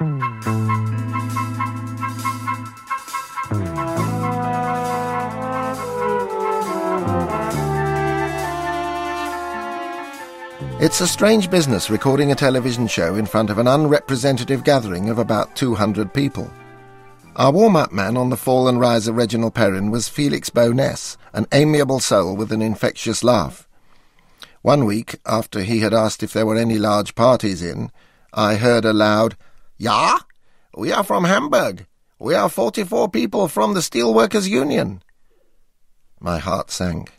It's a strange business recording a television show in front of an unrepresentative gathering of about 200 people. Our warm-up man on the fall and rise of Reginald Perrin was Felix Bowness, an amiable soul with an infectious laugh. One week, after he had asked if there were any large parties in, I heard a loud, Ja? We are from Hamburg. We are forty-four people from the Steelworkers Union. My heart sank.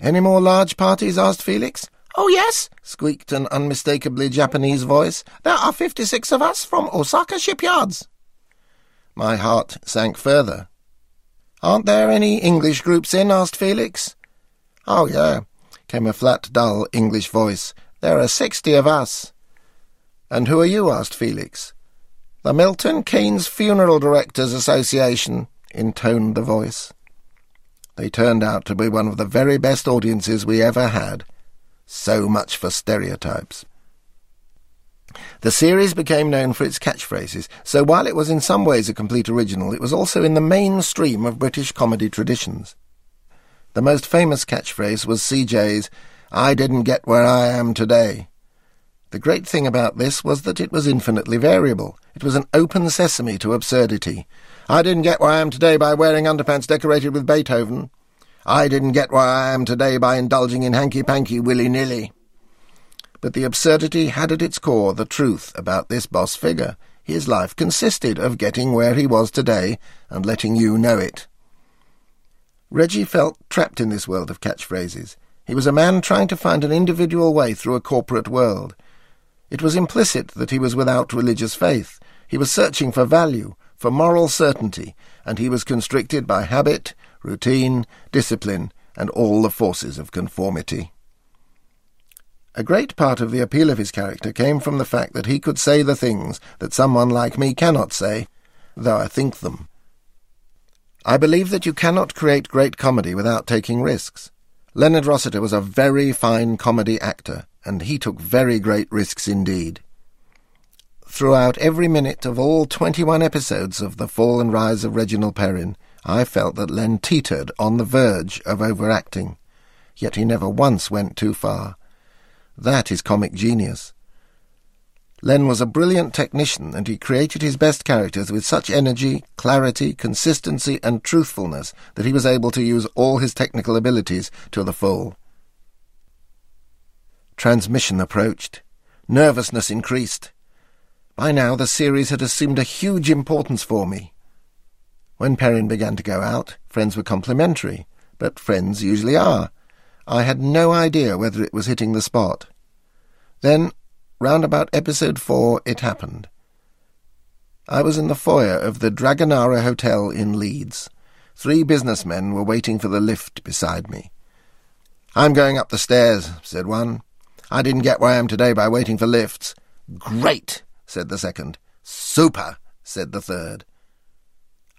Any more large parties? asked Felix. Oh, yes, squeaked an unmistakably Japanese voice. There are fifty-six of us from Osaka shipyards. My heart sank further. Aren't there any English groups in? asked Felix. Oh, yeah, came a flat, dull English voice. There are sixty of us. And who are you? asked Felix. The Milton Keynes Funeral Directors Association, intoned the voice. They turned out to be one of the very best audiences we ever had. So much for stereotypes. The series became known for its catchphrases, so while it was in some ways a complete original, it was also in the mainstream of British comedy traditions. The most famous catchphrase was CJ's, I didn't get where I am today. The great thing about this was that it was infinitely variable. It was an open sesame to absurdity. I didn't get where I am today by wearing underpants decorated with Beethoven. I didn't get where I am today by indulging in hanky-panky willy-nilly. But the absurdity had at its core the truth about this boss figure. His life consisted of getting where he was today and letting you know it. Reggie felt trapped in this world of catchphrases. He was a man trying to find an individual way through a corporate world. It was implicit that he was without religious faith. He was searching for value, for moral certainty, and he was constricted by habit, routine, discipline, and all the forces of conformity. A great part of the appeal of his character came from the fact that he could say the things that someone like me cannot say, though I think them. I believe that you cannot create great comedy without taking risks. Leonard Rossiter was a very fine comedy actor, and he took very great risks indeed. Throughout every minute of all twenty-one episodes of The Fall and Rise of Reginald Perrin, I felt that Len teetered on the verge of overacting, yet he never once went too far. That is comic genius. Len was a brilliant technician, and he created his best characters with such energy, clarity, consistency, and truthfulness that he was able to use all his technical abilities to the full. Transmission approached. Nervousness increased. By now the series had assumed a huge importance for me. When Perrin began to go out, friends were complimentary, but friends usually are. I had no idea whether it was hitting the spot. Then, round about episode four, it happened. I was in the foyer of the Dragonara Hotel in Leeds. Three businessmen were waiting for the lift beside me. I'm going up the stairs, said one. I didn't get where I am today by waiting for lifts. Great, said the second. Super, said the third.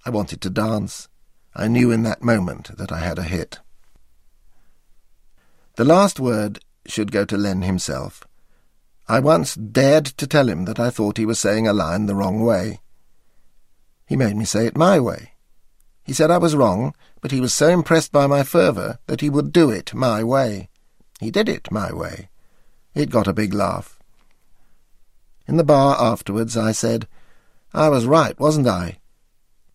I wanted to dance. I knew in that moment that I had a hit. The last word should go to Len himself. I once dared to tell him that I thought he was saying a line the wrong way. He made me say it my way. He said I was wrong, but he was so impressed by my fervour that he would do it my way. He did it my way. It got a big laugh. In the bar afterwards I said, I was right, wasn't I?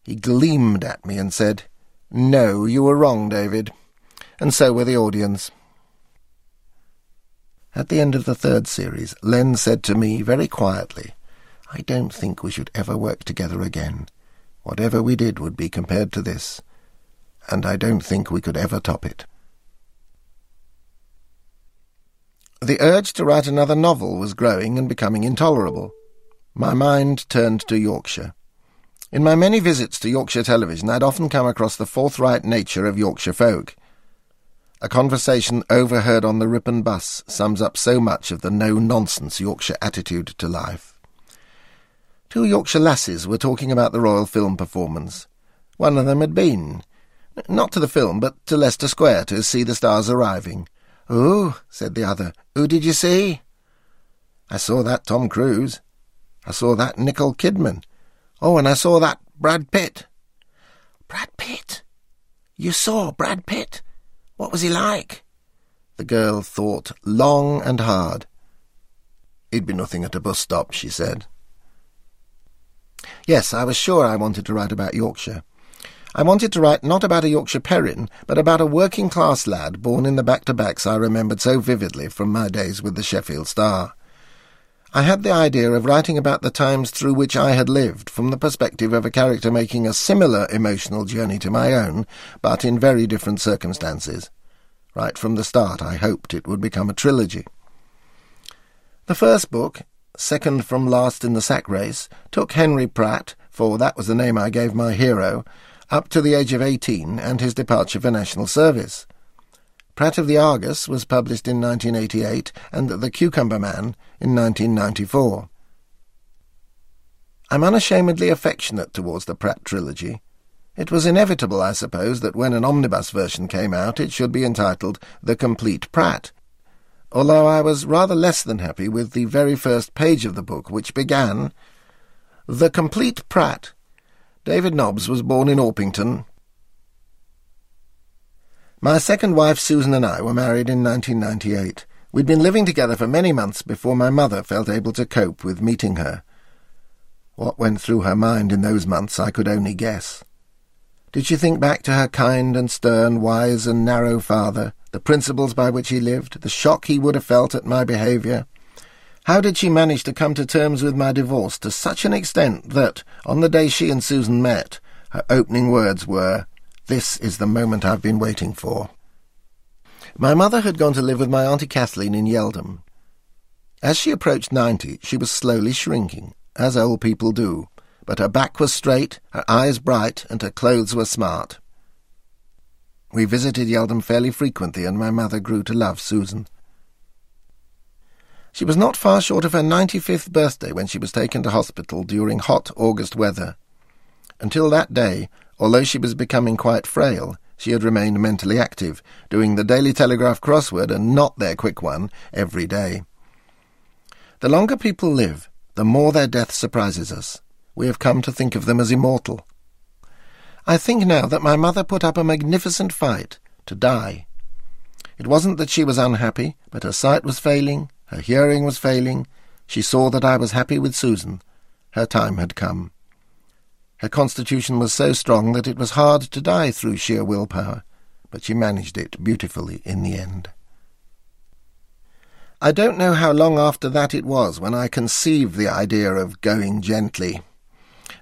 He gleamed at me and said, No, you were wrong, David. And so were the audience. At the end of the third series, Len said to me very quietly, I don't think we should ever work together again. Whatever we did would be compared to this, and I don't think we could ever top it. The urge to write another novel was growing and becoming intolerable. My mind turned to Yorkshire. In my many visits to Yorkshire television, I'd often come across the forthright nature of Yorkshire folk. A conversation overheard on the Ripon bus sums up so much of the no-nonsense Yorkshire attitude to life. Two Yorkshire lasses were talking about the Royal Film performance. One of them had been. Not to the film, but to Leicester Square to see the stars arriving. Oh, said the other. Who did you see? I saw that Tom Cruise. I saw that Nicole Kidman. Oh, and I saw that Brad Pitt. Brad Pitt? You saw Brad Pitt? What was he like? The girl thought long and hard. He'd be nothing at a bus stop, she said. Yes, I was sure I wanted to write about Yorkshire. I wanted to write not about a Yorkshire Perrin, but about a working-class lad born in the back-to-backs I remembered so vividly from my days with the Sheffield Star. I had the idea of writing about the times through which I had lived from the perspective of a character making a similar emotional journey to my own, but in very different circumstances. Right from the start I hoped it would become a trilogy. The first book, second from last in the sack race, took Henry Pratt, for that was the name I gave my hero, up to the age of eighteen and his departure for national service. Pratt of the Argus was published in 1988 and The Cucumber Man in 1994. I'm unashamedly affectionate towards the Pratt trilogy. It was inevitable, I suppose, that when an omnibus version came out it should be entitled The Complete Pratt, although I was rather less than happy with the very first page of the book, which began, The Complete Pratt. David Nobbs was born in Orpington. My second wife, Susan, and I were married in 1998. We'd been living together for many months before my mother felt able to cope with meeting her. What went through her mind in those months I could only guess. Did she think back to her kind and stern, wise and narrow father, the principles by which he lived, the shock he would have felt at my behaviour? How did she manage to come to terms with my divorce to such an extent that, on the day she and Susan met, her opening words were, This is the moment I've been waiting for. My mother had gone to live with my Auntie Kathleen in Yeldham. As she approached ninety, she was slowly shrinking, as old people do, but her back was straight, her eyes bright, and her clothes were smart. We visited Yeldham fairly frequently, and my mother grew to love Susan. She was not far short of her ninety-fifth birthday when she was taken to hospital during hot August weather. Until that day, although she was becoming quite frail, she had remained mentally active, doing the Daily Telegraph crossword and not their quick one every day. The longer people live, the more their death surprises us we have come to think of them as immortal. I think now that my mother put up a magnificent fight to die. It wasn't that she was unhappy, but her sight was failing, her hearing was failing. She saw that I was happy with Susan. Her time had come. Her constitution was so strong that it was hard to die through sheer willpower, but she managed it beautifully in the end. I don't know how long after that it was when I conceived the idea of going gently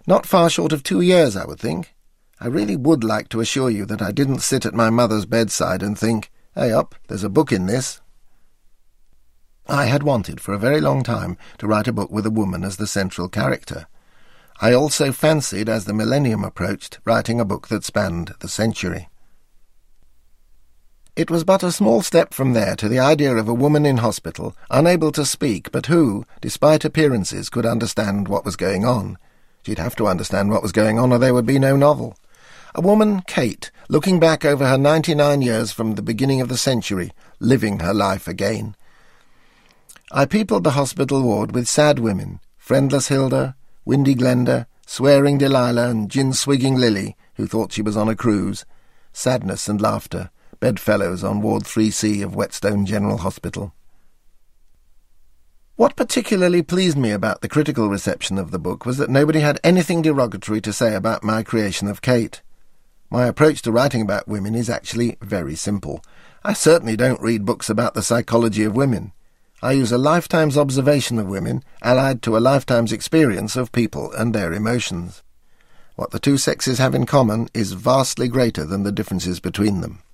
not far short of two years, I would think. I really would like to assure you that I didn't sit at my mother's bedside and think, Hey up, there's a book in this. I had wanted for a very long time to write a book with a woman as the central character. I also fancied, as the millennium approached, writing a book that spanned the century. It was but a small step from there to the idea of a woman in hospital, unable to speak, but who, despite appearances, could understand what was going on, She'd have to understand what was going on, or there would be no novel. A woman, Kate, looking back over her ninety-nine years from the beginning of the century, living her life again. I peopled the hospital ward with sad women, friendless Hilda, windy Glenda, swearing Delilah, and gin-swigging Lily, who thought she was on a cruise, sadness and laughter, bedfellows on Ward 3C of Whetstone General Hospital. What particularly pleased me about the critical reception of the book was that nobody had anything derogatory to say about my creation of Kate. My approach to writing about women is actually very simple. I certainly don't read books about the psychology of women. I use a lifetime's observation of women, allied to a lifetime's experience of people and their emotions. What the two sexes have in common is vastly greater than the differences between them.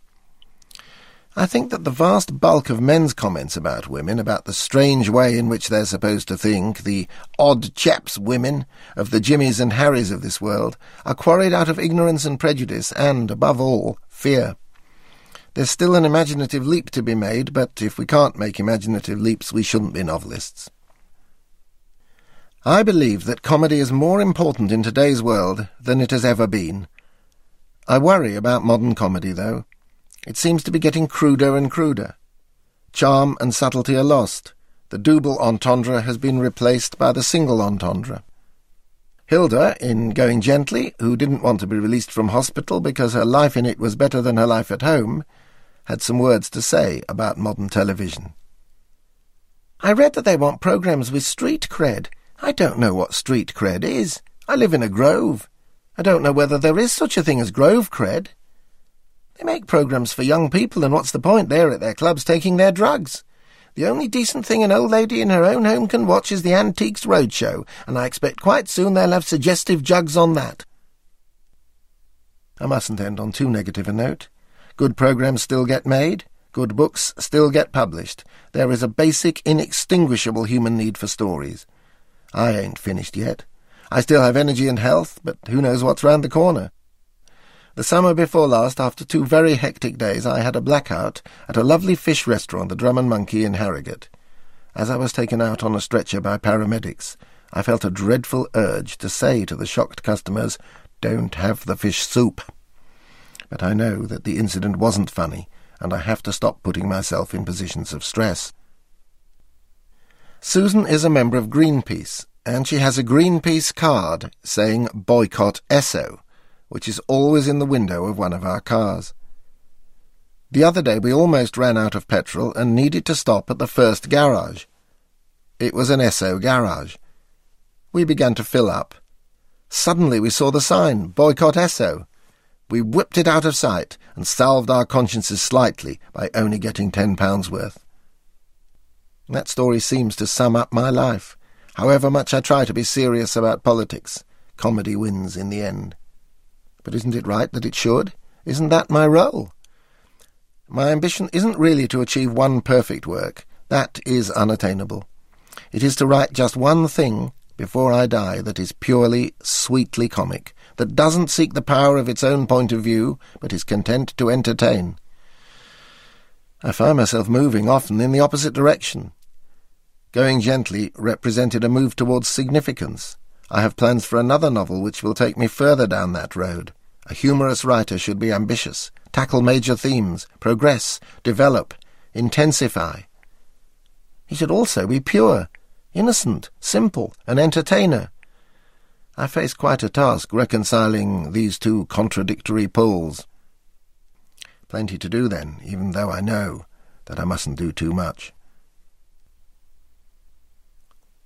I think that the vast bulk of men's comments about women, about the strange way in which they're supposed to think, the odd chaps women of the Jimmies and Harrys of this world, are quarried out of ignorance and prejudice and, above all, fear. There's still an imaginative leap to be made, but if we can't make imaginative leaps, we shouldn't be novelists. I believe that comedy is more important in today's world than it has ever been. I worry about modern comedy, though. It seems to be getting cruder and cruder. Charm and subtlety are lost. The double entendre has been replaced by the single entendre. Hilda, in Going Gently, who didn't want to be released from hospital because her life in it was better than her life at home, had some words to say about modern television. I read that they want programs with street cred. I don't know what street cred is. I live in a grove. I don't know whether there is such a thing as grove cred. They make programs for young people, and what's the point? They're at their clubs taking their drugs. The only decent thing an old lady in her own home can watch is the Antiques Roadshow, and I expect quite soon they'll have suggestive jugs on that. I mustn't end on too negative a note. Good programs still get made. Good books still get published. There is a basic, inextinguishable human need for stories. I ain't finished yet. I still have energy and health, but who knows what's round the corner. The summer before last, after two very hectic days, I had a blackout at a lovely fish restaurant, the Drum and Monkey in Harrogate. As I was taken out on a stretcher by paramedics, I felt a dreadful urge to say to the shocked customers, Don't have the fish soup. But I know that the incident wasn't funny, and I have to stop putting myself in positions of stress. Susan is a member of Greenpeace, and she has a Greenpeace card saying Boycott Esso which is always in the window of one of our cars. The other day we almost ran out of petrol and needed to stop at the first garage. It was an Esso garage. We began to fill up. Suddenly we saw the sign, Boycott Esso. We whipped it out of sight and salved our consciences slightly by only getting ten pounds worth. That story seems to sum up my life. However much I try to be serious about politics, comedy wins in the end. But isn't it right that it should? Isn't that my role? My ambition isn't really to achieve one perfect work. That is unattainable. It is to write just one thing before I die that is purely, sweetly comic, that doesn't seek the power of its own point of view, but is content to entertain. I find myself moving often in the opposite direction. Going Gently represented a move towards significance, I have plans for another novel which will take me further down that road. A humorous writer should be ambitious, tackle major themes, progress, develop, intensify. He should also be pure, innocent, simple, an entertainer. I face quite a task reconciling these two contradictory poles. Plenty to do, then, even though I know that I mustn't do too much.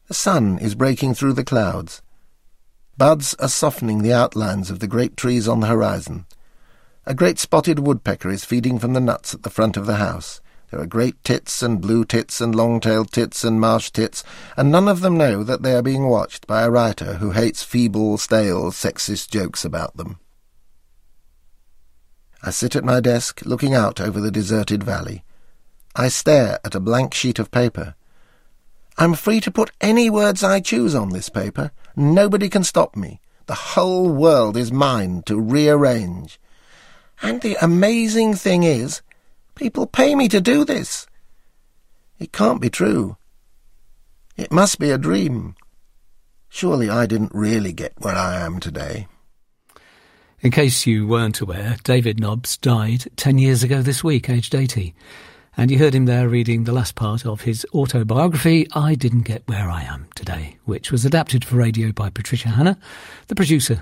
The sun is breaking through the clouds. Buds are softening the outlines of the great trees on the horizon. A great spotted woodpecker is feeding from the nuts at the front of the house. There are great tits and blue tits and long-tailed tits and marsh tits, and none of them know that they are being watched by a writer who hates feeble, stale, sexist jokes about them. I sit at my desk, looking out over the deserted valley. I stare at a blank sheet of paper. I'm free to put any words I choose on this paper. Nobody can stop me. The whole world is mine to rearrange. And the amazing thing is, people pay me to do this. It can't be true. It must be a dream. Surely I didn't really get where I am today. In case you weren't aware, David Nobbs died 10 years ago this week, aged 80. And you heard him there reading the last part of his autobiography, I Didn't Get Where I Am Today, which was adapted for radio by Patricia Hanna. The producer